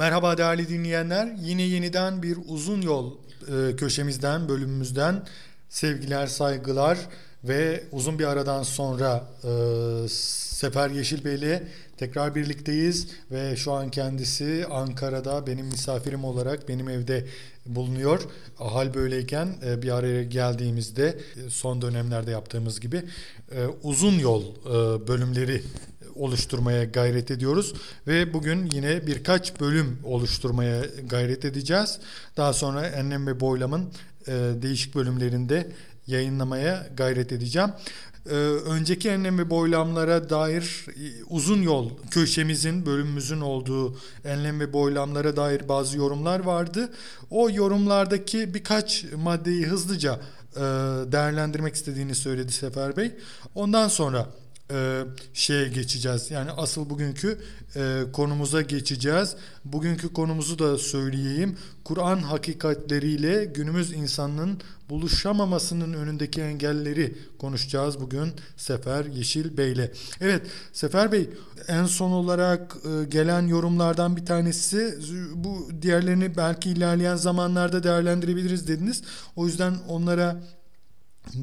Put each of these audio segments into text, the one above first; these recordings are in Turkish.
Merhaba değerli dinleyenler. Yine yeniden bir uzun yol e, köşemizden, bölümümüzden sevgiler, saygılar ve uzun bir aradan sonra e, Sefer Yeşil Bey'le tekrar birlikteyiz ve şu an kendisi Ankara'da benim misafirim olarak benim evde bulunuyor. Hal böyleyken e, bir araya geldiğimizde e, son dönemlerde yaptığımız gibi e, uzun yol e, bölümleri oluşturmaya gayret ediyoruz ve bugün yine birkaç bölüm oluşturmaya gayret edeceğiz. Daha sonra Enlem ve Boylam'ın e, değişik bölümlerinde yayınlamaya gayret edeceğim. Ee, önceki enlem ve boylamlara dair e, uzun yol köşemizin bölümümüzün olduğu enlem ve boylamlara dair bazı yorumlar vardı. O yorumlardaki birkaç maddeyi hızlıca e, değerlendirmek istediğini söyledi Sefer Bey. Ondan sonra e, şeye geçeceğiz. Yani asıl bugünkü e, konumuza geçeceğiz. Bugünkü konumuzu da söyleyeyim. Kur'an hakikatleriyle günümüz insanının buluşamamasının önündeki engelleri konuşacağız bugün Sefer Yeşil Bey'le. Evet Sefer Bey en son olarak e, gelen yorumlardan bir tanesi bu diğerlerini belki ilerleyen zamanlarda değerlendirebiliriz dediniz. O yüzden onlara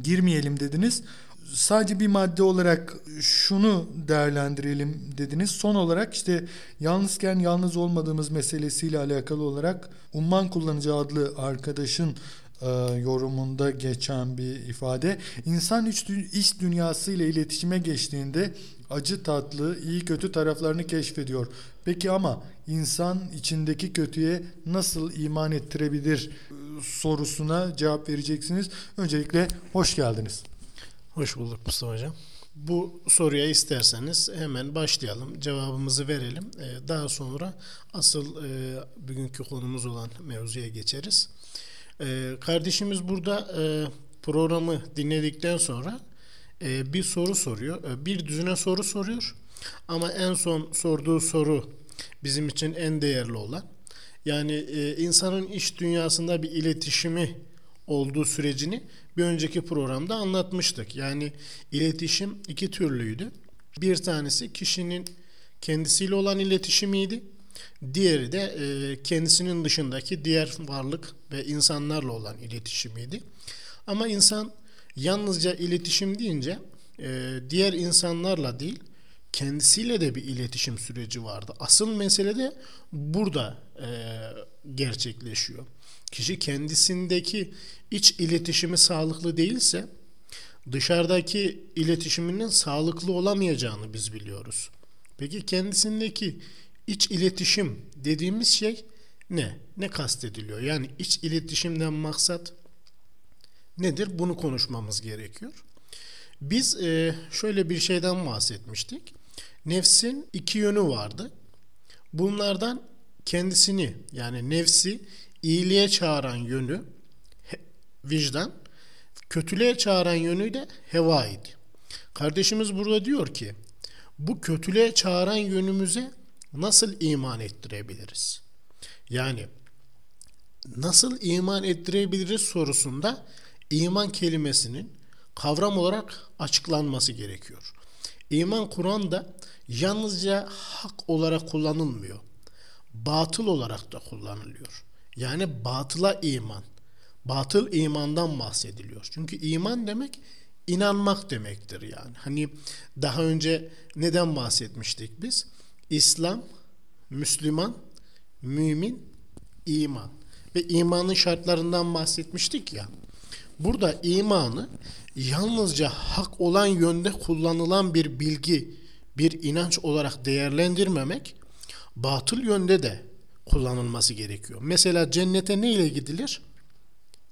girmeyelim dediniz sadece bir madde olarak şunu değerlendirelim dediniz. Son olarak işte yalnızken yalnız olmadığımız meselesiyle alakalı olarak Umman Kullanıcı adlı arkadaşın e, yorumunda geçen bir ifade. İnsan iç, iç dünyası ile iletişime geçtiğinde acı tatlı, iyi kötü taraflarını keşfediyor. Peki ama insan içindeki kötüye nasıl iman ettirebilir sorusuna cevap vereceksiniz. Öncelikle hoş geldiniz. Hoş bulduk Mustafa Hocam. Bu soruya isterseniz hemen başlayalım, cevabımızı verelim. Ee, daha sonra asıl e, bugünkü konumuz olan mevzuya geçeriz. Ee, kardeşimiz burada e, programı dinledikten sonra e, bir soru soruyor. Bir düzine soru soruyor. Ama en son sorduğu soru bizim için en değerli olan. Yani insanın iş dünyasında bir iletişimi olduğu sürecini bir önceki programda anlatmıştık. Yani iletişim iki türlüydü. Bir tanesi kişinin kendisiyle olan iletişimiydi. Diğeri de e, kendisinin dışındaki diğer varlık ve insanlarla olan iletişimiydi. Ama insan yalnızca iletişim deyince e, diğer insanlarla değil kendisiyle de bir iletişim süreci vardı. Asıl mesele de burada e, gerçekleşiyor. Kişi kendisindeki iç iletişimi sağlıklı değilse dışarıdaki iletişiminin sağlıklı olamayacağını biz biliyoruz. Peki kendisindeki iç iletişim dediğimiz şey ne? Ne kastediliyor? Yani iç iletişimden maksat nedir? Bunu konuşmamız gerekiyor. Biz e, şöyle bir şeyden bahsetmiştik. Nefsin iki yönü vardı. Bunlardan kendisini yani nefsi iyiliğe çağıran yönü vicdan, kötülüğe çağıran yönü de heva idi. Kardeşimiz burada diyor ki bu kötülüğe çağıran yönümüze nasıl iman ettirebiliriz? Yani nasıl iman ettirebiliriz sorusunda iman kelimesinin kavram olarak açıklanması gerekiyor. İman Kur'an'da yalnızca hak olarak kullanılmıyor. Batıl olarak da kullanılıyor. Yani batıla iman. Batıl imandan bahsediliyor. Çünkü iman demek inanmak demektir yani. Hani daha önce neden bahsetmiştik biz? İslam, Müslüman, mümin, iman. Ve imanın şartlarından bahsetmiştik ya. Burada imanı yalnızca hak olan yönde kullanılan bir bilgi, bir inanç olarak değerlendirmemek, batıl yönde de kullanılması gerekiyor. Mesela cennete ne ile gidilir?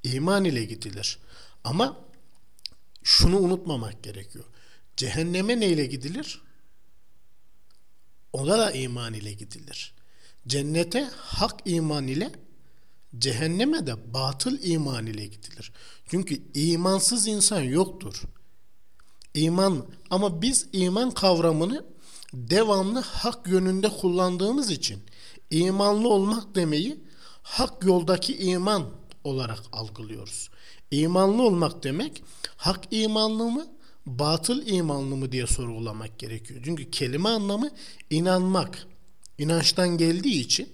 İman ile gidilir. Ama şunu unutmamak gerekiyor. Cehenneme ne ile gidilir? Ona da iman ile gidilir. Cennete hak iman ile cehenneme de batıl iman ile gidilir. Çünkü imansız insan yoktur. İman ama biz iman kavramını devamlı hak yönünde kullandığımız için imanlı olmak demeyi hak yoldaki iman olarak algılıyoruz. İmanlı olmak demek hak imanlı mı batıl imanlı mı diye sorgulamak gerekiyor. Çünkü kelime anlamı inanmak. İnançtan geldiği için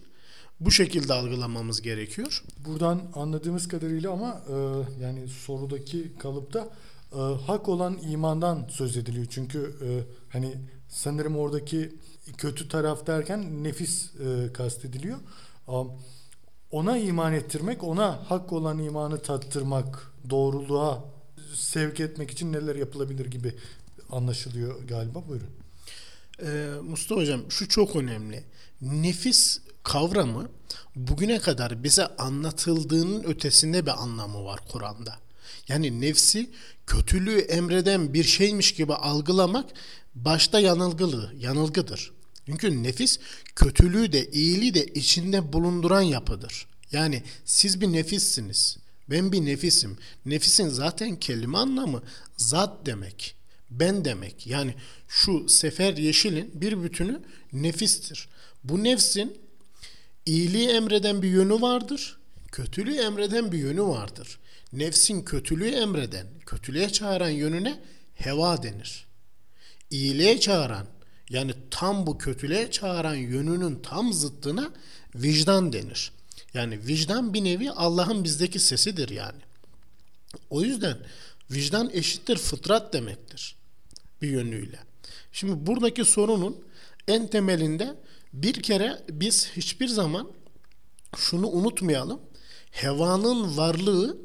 Bu şekilde algılamamız gerekiyor. Buradan anladığımız kadarıyla ama e, yani sorudaki kalıpta e, hak olan imandan söz ediliyor. Çünkü e, hani sanırım oradaki kötü taraf derken nefis e, kastediliyor. Ona iman ettirmek, ona hak olan imanı tattırmak, doğruluğa sevk etmek için neler yapılabilir gibi anlaşılıyor galiba. Buyurun. Ee, Mustafa Hocam şu çok önemli. Nefis kavramı bugüne kadar bize anlatıldığının ötesinde bir anlamı var Kur'an'da. Yani nefsi kötülüğü emreden bir şeymiş gibi algılamak başta yanılgılı, yanılgıdır. Çünkü nefis kötülüğü de iyiliği de içinde bulunduran yapıdır. Yani siz bir nefissiniz. Ben bir nefisim. Nefisin zaten kelime anlamı zat demek. Ben demek. Yani şu Sefer Yeşil'in bir bütünü nefistir. Bu nefsin iyiliği emreden bir yönü vardır. Kötülüğü emreden bir yönü vardır. Nefsin kötülüğü emreden, kötülüğe çağıran yönüne heva denir. İyiliğe çağıran, yani tam bu kötülüğe çağıran yönünün tam zıttına vicdan denir. Yani vicdan bir nevi Allah'ın bizdeki sesidir yani. O yüzden vicdan eşittir fıtrat demektir bir yönüyle. Şimdi buradaki sorunun en temelinde bir kere biz hiçbir zaman şunu unutmayalım. Hevanın varlığı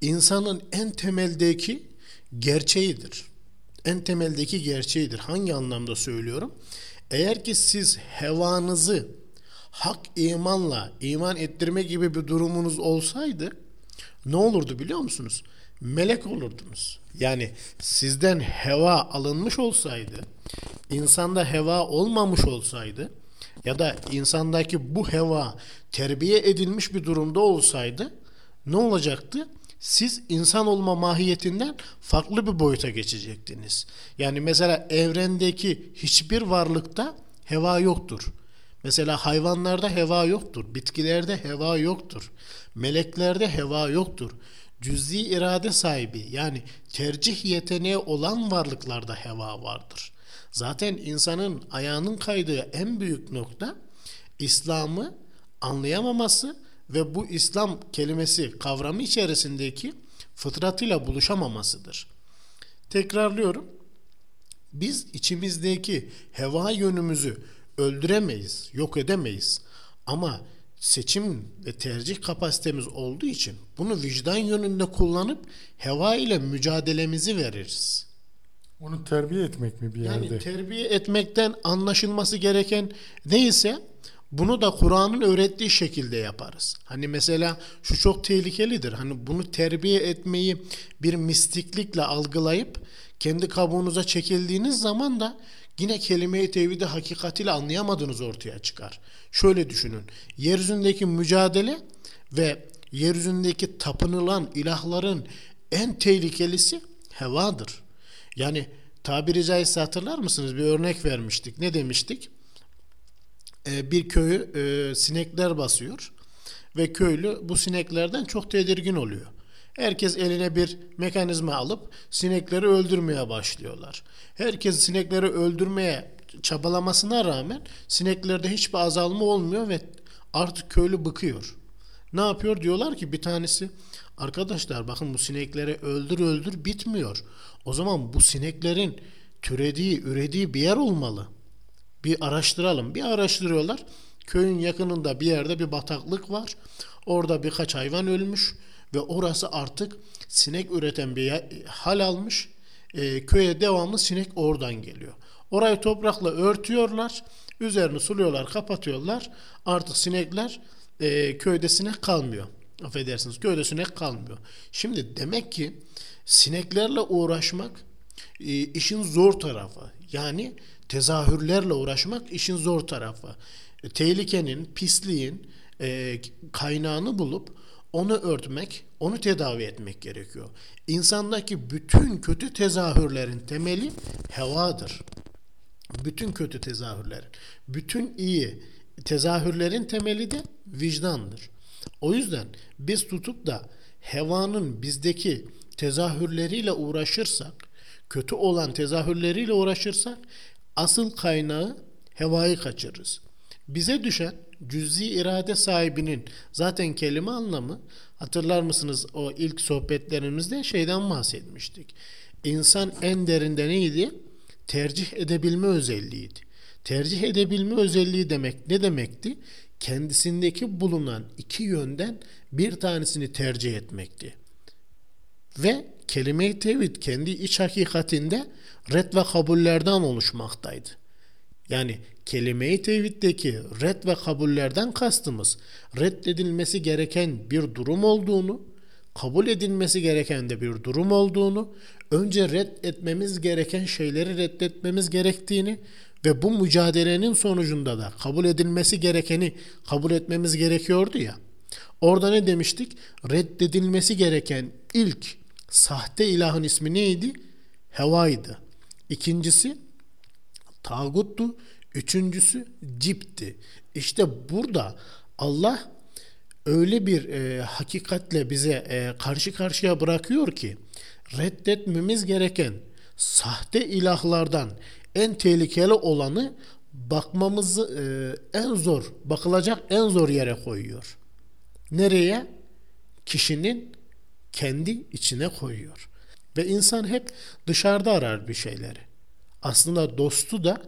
insanın en temeldeki gerçeğidir. En temeldeki gerçeğidir. Hangi anlamda söylüyorum? Eğer ki siz hevanızı hak imanla iman ettirme gibi bir durumunuz olsaydı ne olurdu biliyor musunuz? Melek olurdunuz. Yani sizden heva alınmış olsaydı, insanda heva olmamış olsaydı ya da insandaki bu heva terbiye edilmiş bir durumda olsaydı ne olacaktı? Siz insan olma mahiyetinden farklı bir boyuta geçecektiniz. Yani mesela evrendeki hiçbir varlıkta heva yoktur. Mesela hayvanlarda heva yoktur, bitkilerde heva yoktur, meleklerde heva yoktur. Cüz'i irade sahibi yani tercih yeteneği olan varlıklarda heva vardır. Zaten insanın ayağının kaydığı en büyük nokta İslam'ı anlayamaması ve bu İslam kelimesi kavramı içerisindeki fıtratıyla buluşamamasıdır. Tekrarlıyorum. Biz içimizdeki heva yönümüzü öldüremeyiz, yok edemeyiz. Ama seçim ve tercih kapasitemiz olduğu için bunu vicdan yönünde kullanıp heva ile mücadelemizi veririz. Onu terbiye etmek mi bir yerde? Yani terbiye etmekten anlaşılması gereken neyse bunu da Kur'an'ın öğrettiği şekilde yaparız. Hani mesela şu çok tehlikelidir. Hani bunu terbiye etmeyi bir mistiklikle algılayıp kendi kabuğunuza çekildiğiniz zaman da yine kelime-i tevhidi hakikatiyle anlayamadığınız ortaya çıkar. Şöyle düşünün. Yeryüzündeki mücadele ve yeryüzündeki tapınılan ilahların en tehlikelisi hevadır. Yani tabiri caizse hatırlar mısınız? Bir örnek vermiştik. Ne demiştik? Ee, bir köyü e, sinekler basıyor ve köylü bu sineklerden çok tedirgin oluyor. Herkes eline bir mekanizma alıp sinekleri öldürmeye başlıyorlar. Herkes sinekleri öldürmeye çabalamasına rağmen sineklerde hiçbir azalma olmuyor ve artık köylü bıkıyor. Ne yapıyor? Diyorlar ki bir tanesi arkadaşlar bakın bu sinekleri öldür öldür bitmiyor. O zaman bu sineklerin türediği, ürediği bir yer olmalı. Bir araştıralım. Bir araştırıyorlar. Köyün yakınında bir yerde bir bataklık var. Orada birkaç hayvan ölmüş ve orası artık sinek üreten bir hal almış. E, köye devamlı sinek oradan geliyor. Orayı toprakla örtüyorlar. Üzerini suluyorlar, kapatıyorlar. Artık sinekler e, köyde sinek kalmıyor. Affedersiniz köyde sinek kalmıyor. Şimdi demek ki sineklerle uğraşmak e, işin zor tarafı. Yani tezahürlerle uğraşmak işin zor tarafı. E, tehlikenin, pisliğin e, kaynağını bulup onu örtmek, onu tedavi etmek gerekiyor. İnsandaki bütün kötü tezahürlerin temeli hevadır. Bütün kötü tezahürlerin, bütün iyi tezahürlerin temeli de vicdandır. O yüzden biz tutup da hevanın bizdeki tezahürleriyle uğraşırsak, kötü olan tezahürleriyle uğraşırsak asıl kaynağı hevayı kaçırırız. Bize düşen cüz'i irade sahibinin zaten kelime anlamı hatırlar mısınız o ilk sohbetlerimizde şeyden bahsetmiştik. İnsan en derinde neydi? Tercih edebilme özelliğiydi. Tercih edebilme özelliği demek ne demekti? Kendisindeki bulunan iki yönden bir tanesini tercih etmekti. Ve kelime-i tevhid kendi iç hakikatinde red ve kabullerden oluşmaktaydı. Yani kelime-i tevhiddeki red ve kabullerden kastımız reddedilmesi gereken bir durum olduğunu, kabul edilmesi gereken de bir durum olduğunu, önce reddetmemiz gereken şeyleri reddetmemiz gerektiğini ve bu mücadelenin sonucunda da kabul edilmesi gerekeni kabul etmemiz gerekiyordu ya. Orada ne demiştik? Reddedilmesi gereken ilk sahte ilahın ismi neydi? Hevaydı. İkincisi tağuttu. Üçüncüsü cipti. İşte burada Allah öyle bir e, hakikatle bize e, karşı karşıya bırakıyor ki reddetmemiz gereken sahte ilahlardan en tehlikeli olanı bakmamızı e, en zor, bakılacak en zor yere koyuyor. Nereye? Kişinin kendi içine koyuyor. Ve insan hep dışarıda arar bir şeyleri. Aslında dostu da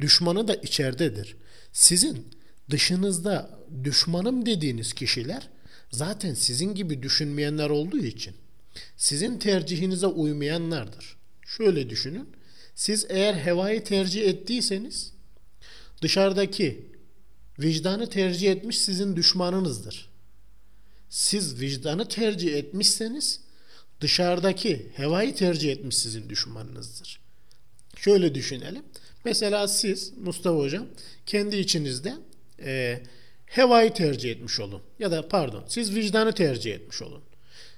düşmanı da içeridedir. Sizin dışınızda düşmanım dediğiniz kişiler zaten sizin gibi düşünmeyenler olduğu için sizin tercihinize uymayanlardır. Şöyle düşünün. Siz eğer hevayı tercih ettiyseniz dışarıdaki vicdanı tercih etmiş sizin düşmanınızdır. Siz vicdanı tercih etmişseniz dışarıdaki hevayı tercih etmiş sizin düşmanınızdır. Şöyle düşünelim. Mesela siz Mustafa Hocam kendi içinizde e, hevayı tercih etmiş olun. Ya da pardon siz vicdanı tercih etmiş olun.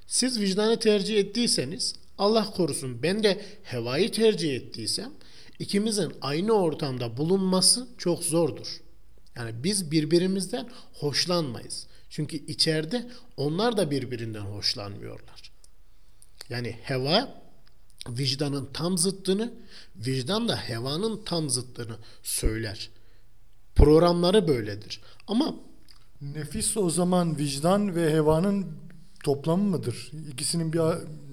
Siz vicdanı tercih ettiyseniz Allah korusun ben de hevayı tercih ettiysem ikimizin aynı ortamda bulunması çok zordur. Yani biz birbirimizden hoşlanmayız. Çünkü içeride onlar da birbirinden hoşlanmıyorlar. Yani heva vicdanın tam zıttını, vicdan da hevanın tam zıttını söyler. Programları böyledir. Ama nefis o zaman vicdan ve hevanın toplamı mıdır? İkisinin bir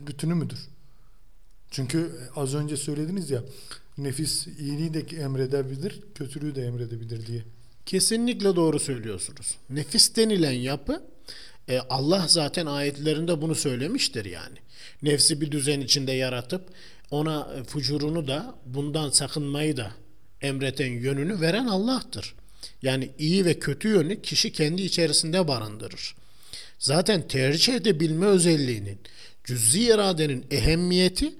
bütünü müdür? Çünkü az önce söylediniz ya nefis iyiliği de emredebilir, kötülüğü de emredebilir diye. Kesinlikle doğru söylüyorsunuz. Nefis denilen yapı e, Allah zaten ayetlerinde bunu söylemiştir yani. Nefsi bir düzen içinde yaratıp ona fucurunu da bundan sakınmayı da emreten yönünü veren Allah'tır. Yani iyi ve kötü yönü kişi kendi içerisinde barındırır. Zaten tercih edebilme özelliğinin, cüz'i iradenin ehemmiyeti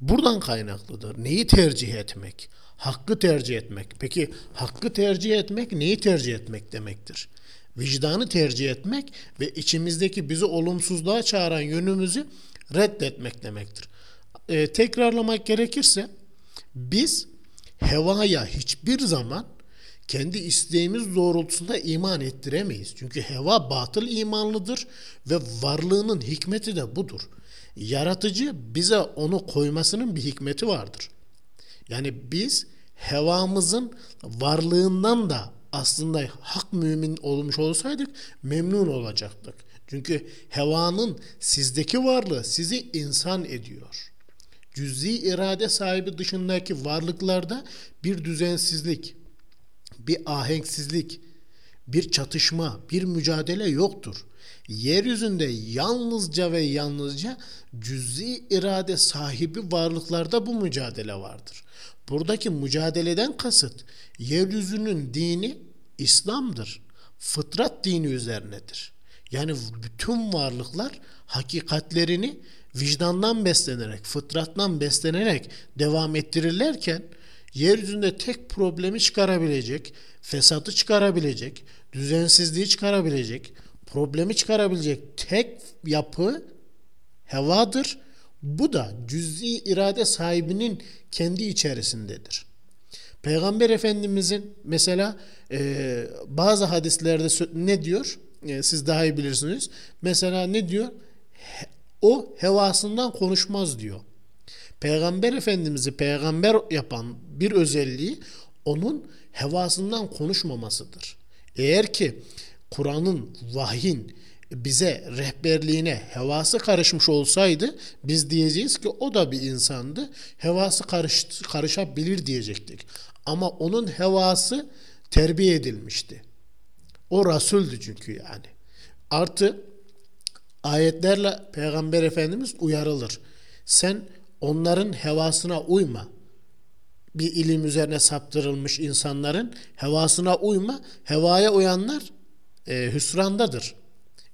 buradan kaynaklıdır. Neyi tercih etmek? Hakkı tercih etmek. Peki hakkı tercih etmek neyi tercih etmek demektir? Vicdanı tercih etmek ve içimizdeki bizi olumsuzluğa çağıran yönümüzü reddetmek demektir. Ee, tekrarlamak gerekirse biz hevaya hiçbir zaman kendi isteğimiz doğrultusunda iman ettiremeyiz. Çünkü heva batıl imanlıdır ve varlığının hikmeti de budur. Yaratıcı bize onu koymasının bir hikmeti vardır. Yani biz hevamızın varlığından da aslında hak mümin olmuş olsaydık memnun olacaktık. Çünkü hevanın sizdeki varlığı sizi insan ediyor. Cüzi irade sahibi dışındaki varlıklarda bir düzensizlik, bir ahenksizlik, bir çatışma, bir mücadele yoktur. Yeryüzünde yalnızca ve yalnızca cüzi irade sahibi varlıklarda bu mücadele vardır. Buradaki mücadeleden kasıt yeryüzünün dini İslam'dır. Fıtrat dini üzerinedir. Yani bütün varlıklar hakikatlerini vicdandan beslenerek, fıtrattan beslenerek devam ettirirlerken yeryüzünde tek problemi çıkarabilecek, fesatı çıkarabilecek, düzensizliği çıkarabilecek, problemi çıkarabilecek tek yapı hevadır. Bu da cüz'i irade sahibinin kendi içerisindedir. Peygamber Efendimizin mesela e, bazı hadislerde ne diyor? E, siz daha iyi bilirsiniz. Mesela ne diyor? O hevasından konuşmaz diyor. Peygamber Efendimiz'i peygamber yapan bir özelliği onun hevasından konuşmamasıdır. Eğer ki Kur'an'ın, vahyin bize rehberliğine hevası karışmış olsaydı biz diyeceğiz ki o da bir insandı. Hevası karış, karışabilir diyecektik. Ama onun hevası terbiye edilmişti. O Resul'dü çünkü yani. Artı ayetlerle Peygamber Efendimiz uyarılır. Sen onların hevasına uyma. Bir ilim üzerine saptırılmış insanların hevasına uyma. Hevaya uyanlar e, hüsrandadır.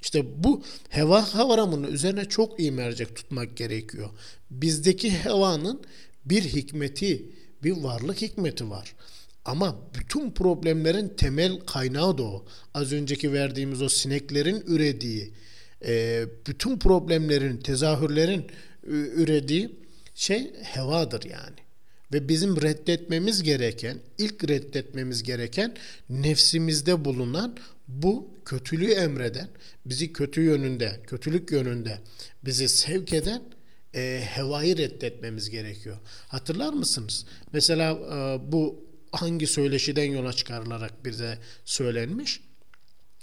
İşte bu heva kavramının üzerine çok iyi mercek tutmak gerekiyor. Bizdeki hevanın bir hikmeti, bir varlık hikmeti var. Ama bütün problemlerin temel kaynağı da o. Az önceki verdiğimiz o sineklerin ürediği, e, bütün problemlerin, tezahürlerin ürediği şey hevadır yani. Ve bizim reddetmemiz gereken, ilk reddetmemiz gereken nefsimizde bulunan bu kötülüğü emreden, bizi kötü yönünde, kötülük yönünde bizi sevk eden e, hevayı reddetmemiz gerekiyor. Hatırlar mısınız? Mesela e, bu hangi söyleşiden yola çıkarılarak bize söylenmiş?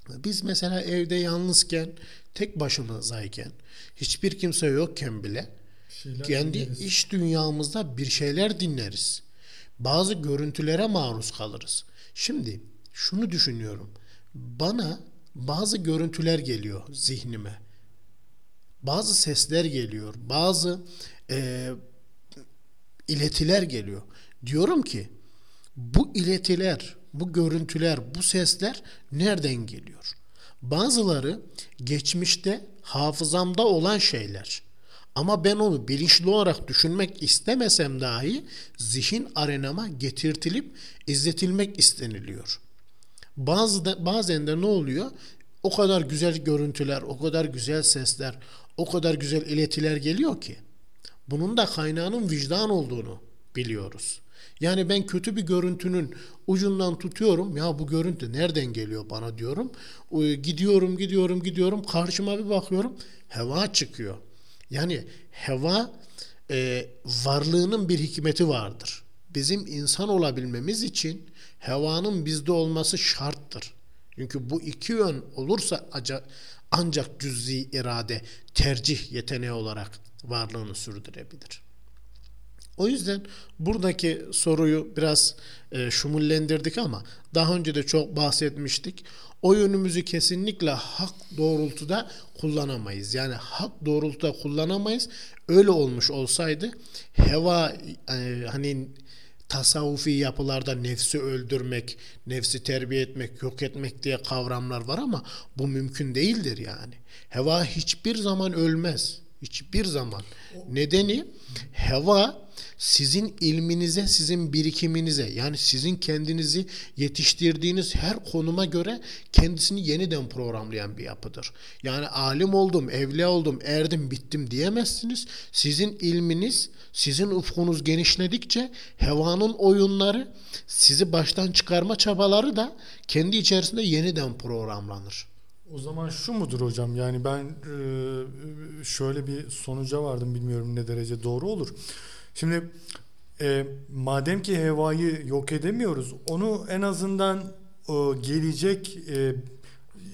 Biz mesela evde yalnızken, tek başımızayken, hiçbir kimse yokken bile şeyler kendi dinleriz. iş dünyamızda bir şeyler dinleriz. Bazı görüntülere maruz kalırız. Şimdi şunu düşünüyorum. Bana bazı görüntüler geliyor zihnime. Bazı sesler geliyor. Bazı e, iletiler geliyor. Diyorum ki bu iletiler, bu görüntüler, bu sesler nereden geliyor? Bazıları geçmişte hafızamda olan şeyler. Ama ben onu bilinçli olarak düşünmek istemesem dahi zihin arenama getirtilip izletilmek isteniliyor. Bazı da, bazen de ne oluyor? O kadar güzel görüntüler, o kadar güzel sesler, o kadar güzel iletiler geliyor ki. Bunun da kaynağının vicdan olduğunu biliyoruz. Yani ben kötü bir görüntünün ucundan tutuyorum. Ya bu görüntü nereden geliyor bana diyorum. Gidiyorum, gidiyorum, gidiyorum. Karşıma bir bakıyorum. Heva çıkıyor. Yani heva e, varlığının bir hikmeti vardır. Bizim insan olabilmemiz için hevanın bizde olması şarttır. Çünkü bu iki yön olursa ancak cüz'i irade tercih yeteneği olarak varlığını sürdürebilir. O yüzden buradaki soruyu biraz e, şumullendirdik ama daha önce de çok bahsetmiştik. O yönümüzü kesinlikle hak doğrultuda kullanamayız. Yani hak doğrultuda kullanamayız. Öyle olmuş olsaydı heva e, hani tasavvufi yapılarda nefsi öldürmek, nefsi terbiye etmek, yok etmek diye kavramlar var ama bu mümkün değildir yani. Heva hiçbir zaman ölmez. Hiçbir zaman. Nedeni heva sizin ilminize, sizin birikiminize yani sizin kendinizi yetiştirdiğiniz her konuma göre kendisini yeniden programlayan bir yapıdır. Yani alim oldum, evliya oldum, erdim, bittim diyemezsiniz. Sizin ilminiz, sizin ufkunuz genişledikçe hevanın oyunları, sizi baştan çıkarma çabaları da kendi içerisinde yeniden programlanır. O zaman şu mudur hocam? Yani ben şöyle bir sonuca vardım bilmiyorum ne derece doğru olur. Şimdi e, madem ki hevayı yok edemiyoruz onu en azından o gelecek e,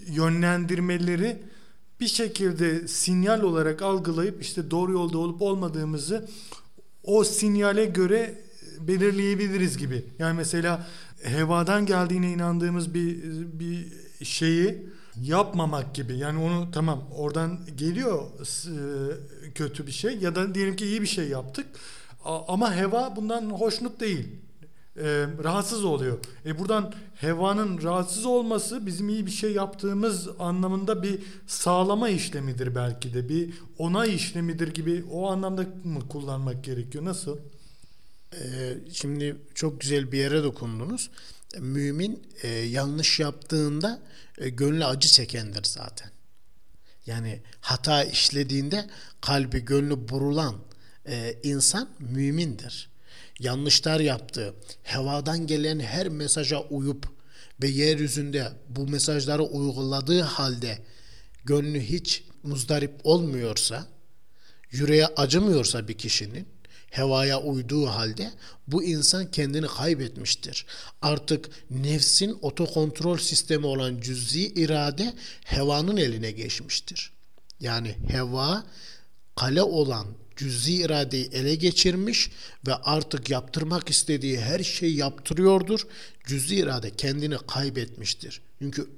yönlendirmeleri bir şekilde sinyal olarak algılayıp işte doğru yolda olup olmadığımızı o sinyale göre belirleyebiliriz gibi. Yani mesela hevadan geldiğine inandığımız bir bir şeyi yapmamak gibi. Yani onu tamam oradan geliyor e, kötü bir şey ya da diyelim ki iyi bir şey yaptık ama heva bundan hoşnut değil. E, rahatsız oluyor. E buradan hevanın rahatsız olması bizim iyi bir şey yaptığımız anlamında bir sağlama işlemidir belki de. Bir onay işlemidir gibi o anlamda mı kullanmak gerekiyor? Nasıl? Ee, şimdi çok güzel bir yere dokundunuz. Mümin e, yanlış yaptığında e, gönlü acı çekendir zaten. Yani hata işlediğinde kalbi gönlü burulan e, insan mümindir. Yanlışlar yaptı, hevadan gelen her mesaja uyup ve yeryüzünde bu mesajları uyguladığı halde gönlü hiç muzdarip olmuyorsa, yüreğe acımıyorsa bir kişinin, hevaya uyduğu halde bu insan kendini kaybetmiştir. Artık nefsin otokontrol sistemi olan cüz'i irade hevanın eline geçmiştir. Yani heva kale olan cüz'i iradeyi ele geçirmiş ve artık yaptırmak istediği her şeyi yaptırıyordur. Cüz'i irade kendini kaybetmiştir. Çünkü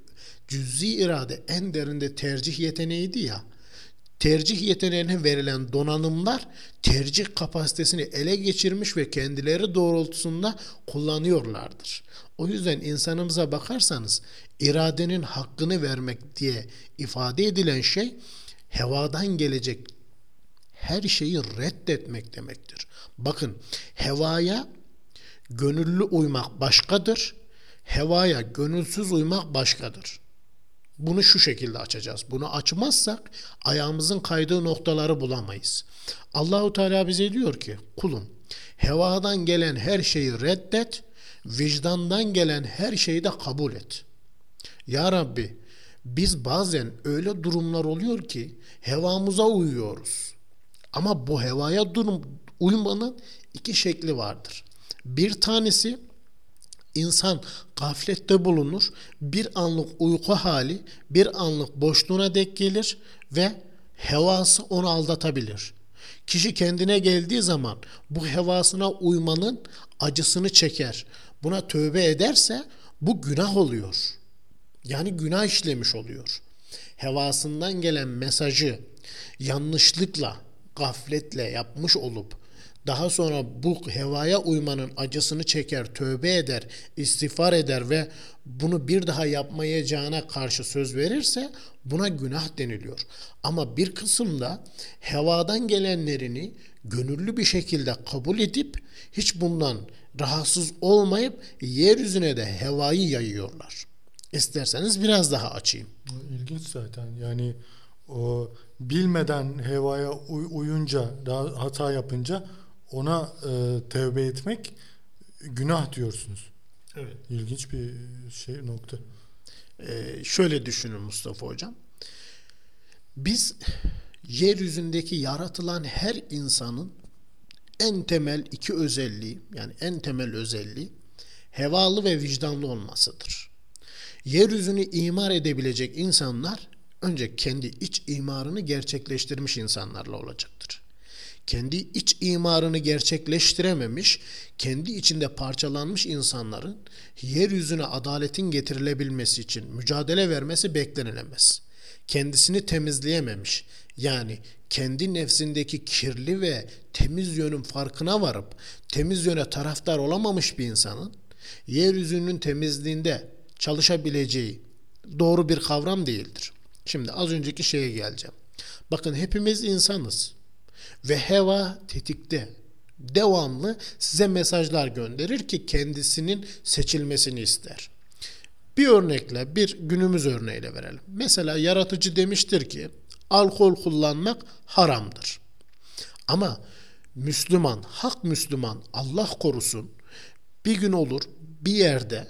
cüz'i irade en derinde tercih yeteneğiydi ya. Tercih yeteneğine verilen donanımlar tercih kapasitesini ele geçirmiş ve kendileri doğrultusunda kullanıyorlardır. O yüzden insanımıza bakarsanız iradenin hakkını vermek diye ifade edilen şey hevadan gelecek her şeyi reddetmek demektir. Bakın hevaya gönüllü uymak başkadır. Hevaya gönülsüz uymak başkadır. Bunu şu şekilde açacağız. Bunu açmazsak ayağımızın kaydığı noktaları bulamayız. Allahu Teala bize diyor ki kulum hevadan gelen her şeyi reddet, vicdandan gelen her şeyi de kabul et. Ya Rabbi biz bazen öyle durumlar oluyor ki hevamıza uyuyoruz. Ama bu hevaya durum uymanın iki şekli vardır. Bir tanesi insan gaflette bulunur, bir anlık uyku hali, bir anlık boşluğuna dek gelir ve hevası onu aldatabilir. Kişi kendine geldiği zaman bu hevasına uymanın acısını çeker. Buna tövbe ederse bu günah oluyor. Yani günah işlemiş oluyor. Hevasından gelen mesajı yanlışlıkla, gafletle yapmış olup daha sonra bu hevaya uymanın acısını çeker, tövbe eder, istiğfar eder ve bunu bir daha yapmayacağına karşı söz verirse buna günah deniliyor. Ama bir kısımda hevadan gelenlerini gönüllü bir şekilde kabul edip hiç bundan rahatsız olmayıp yeryüzüne de hevayı yayıyorlar. İsterseniz biraz daha açayım. İlginç zaten. Yani o bilmeden hevaya uy- uyunca, hata yapınca ona e, tevbe etmek günah diyorsunuz. Evet. İlginç bir şey nokta. Ee, şöyle düşünün Mustafa Hocam. Biz yeryüzündeki yaratılan her insanın en temel iki özelliği yani en temel özelliği hevalı ve vicdanlı olmasıdır. Yeryüzünü imar edebilecek insanlar önce kendi iç imarını gerçekleştirmiş insanlarla olacaktır kendi iç imarını gerçekleştirememiş, kendi içinde parçalanmış insanların yeryüzüne adaletin getirilebilmesi için mücadele vermesi beklenilemez. Kendisini temizleyememiş, yani kendi nefsindeki kirli ve temiz yönün farkına varıp temiz yöne taraftar olamamış bir insanın yeryüzünün temizliğinde çalışabileceği doğru bir kavram değildir. Şimdi az önceki şeye geleceğim. Bakın hepimiz insanız ve heva tetikte devamlı size mesajlar gönderir ki kendisinin seçilmesini ister. Bir örnekle, bir günümüz örneğiyle verelim. Mesela yaratıcı demiştir ki alkol kullanmak haramdır. Ama Müslüman, hak Müslüman Allah korusun bir gün olur bir yerde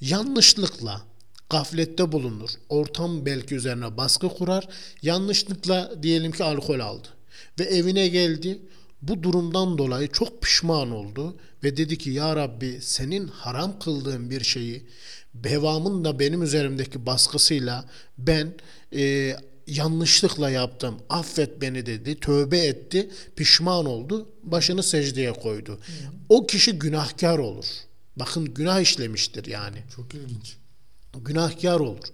yanlışlıkla gaflette bulunur. Ortam belki üzerine baskı kurar. Yanlışlıkla diyelim ki alkol aldı ve evine geldi. Bu durumdan dolayı çok pişman oldu ve dedi ki ya Rabbi senin haram kıldığın bir şeyi bevamın da benim üzerimdeki baskısıyla ben e, yanlışlıkla yaptım affet beni dedi tövbe etti pişman oldu başını secdeye koydu. Hı. O kişi günahkar olur. Bakın günah işlemiştir yani. Çok ilginç. Günahkar olur.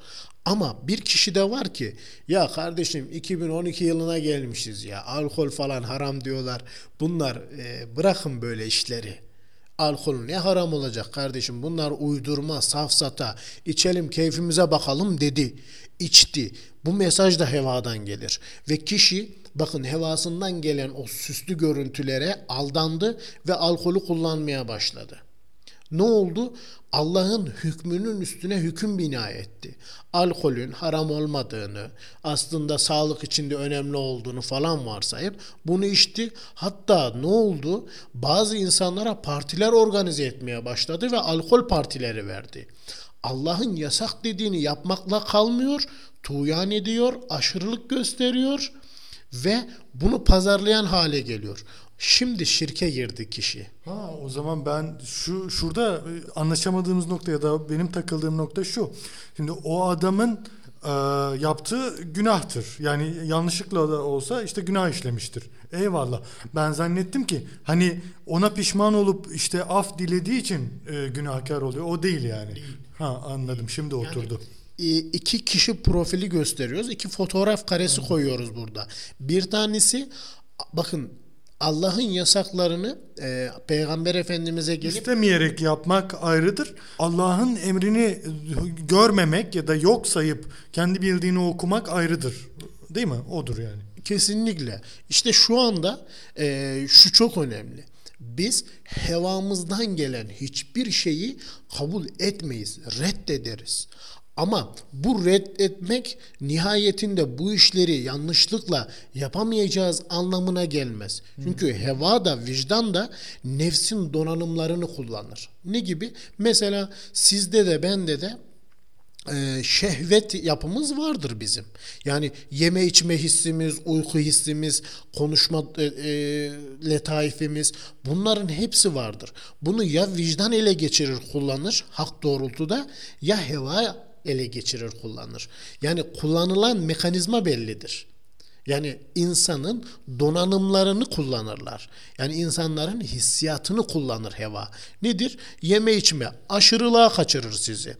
Ama bir kişi de var ki ya kardeşim 2012 yılına gelmişiz ya alkol falan haram diyorlar. Bunlar e, bırakın böyle işleri. Alkol ne haram olacak kardeşim bunlar uydurma safsata içelim keyfimize bakalım dedi. içti. Bu mesaj da hevadan gelir. Ve kişi bakın hevasından gelen o süslü görüntülere aldandı ve alkolü kullanmaya başladı. Ne oldu? Allah'ın hükmünün üstüne hüküm bina etti. Alkolün haram olmadığını, aslında sağlık içinde önemli olduğunu falan varsayıp bunu içti. Hatta ne oldu? Bazı insanlara partiler organize etmeye başladı ve alkol partileri verdi. Allah'ın yasak dediğini yapmakla kalmıyor, tuğyan ediyor, aşırılık gösteriyor ve bunu pazarlayan hale geliyor. Şimdi şirke girdi kişi. Ha o zaman ben şu şurada e, anlaşamadığımız nokta ya da benim takıldığım nokta şu. Şimdi o adamın e, yaptığı günahtır. Yani yanlışlıkla da olsa işte günah işlemiştir. Eyvallah. Ben zannettim ki hani ona pişman olup işte af dilediği için e, günahkar oluyor. O değil yani. Ha anladım. Şimdi oturdu. e, iki kişi profili gösteriyoruz. İki fotoğraf karesi koyuyoruz burada. Bir tanesi bakın Allah'ın yasaklarını e, Peygamber Efendimiz'e gelip İstemeyerek yapmak ayrıdır. Allah'ın emrini görmemek ya da yok sayıp kendi bildiğini okumak ayrıdır. Değil mi? Odur yani. kesinlikle işte şu anda e, şu çok önemli. Biz hevamızdan gelen hiçbir şeyi kabul etmeyiz, reddederiz. Ama bu reddetmek nihayetinde bu işleri yanlışlıkla yapamayacağız anlamına gelmez. Çünkü heva da vicdan da nefsin donanımlarını kullanır. Ne gibi? Mesela sizde de bende de e, şehvet yapımız vardır bizim. Yani yeme içme hissimiz, uyku hissimiz, konuşma e, e, letaifimiz bunların hepsi vardır. Bunu ya vicdan ele geçirir kullanır hak doğrultuda ya heva ele geçirir kullanır. Yani kullanılan mekanizma bellidir. Yani insanın donanımlarını kullanırlar. Yani insanların hissiyatını kullanır heva. Nedir? Yeme içme aşırılığa kaçırır sizi.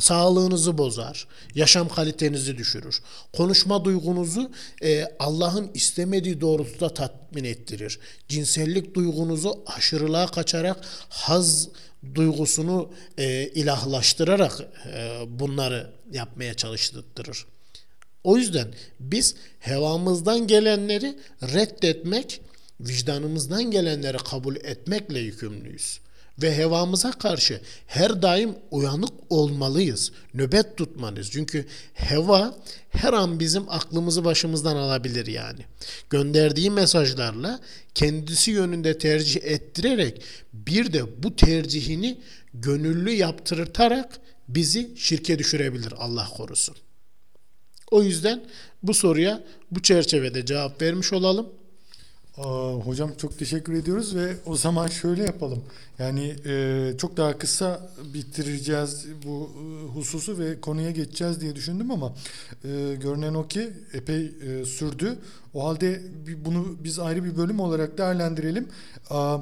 Sağlığınızı bozar, yaşam kalitenizi düşürür. Konuşma duygunuzu e, Allah'ın istemediği doğrultuda tatmin ettirir. Cinsellik duygunuzu aşırılığa kaçarak haz duygusunu e, ilahlaştırarak e, bunları yapmaya çalıştırır. O yüzden biz hevamızdan gelenleri reddetmek, vicdanımızdan gelenleri kabul etmekle yükümlüyüz. Ve hevamıza karşı her daim uyanık olmalıyız. Nöbet tutmalıyız. Çünkü heva her an bizim aklımızı başımızdan alabilir yani. Gönderdiği mesajlarla kendisi yönünde tercih ettirerek bir de bu tercihini gönüllü yaptırtarak bizi şirke düşürebilir Allah korusun. O yüzden bu soruya bu çerçevede cevap vermiş olalım. Aa, hocam çok teşekkür ediyoruz ve o zaman şöyle yapalım. Yani e, çok daha kısa bitireceğiz bu e, hususu ve konuya geçeceğiz diye düşündüm ama e, görünen o ki epey e, sürdü. O halde bunu biz ayrı bir bölüm olarak değerlendirelim. Aa,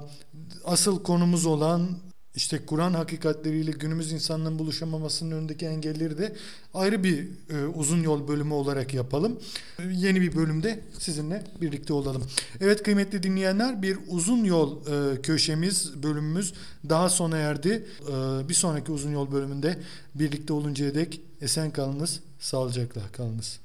asıl konumuz olan işte Kur'an hakikatleriyle günümüz insanlığın buluşamamasının önündeki engelleri de ayrı bir e, uzun yol bölümü olarak yapalım. E, yeni bir bölümde sizinle birlikte olalım. Evet kıymetli dinleyenler bir uzun yol e, köşemiz, bölümümüz daha sona erdi. E, bir sonraki uzun yol bölümünde birlikte oluncaya dek esen kalınız, sağlıcakla kalınız.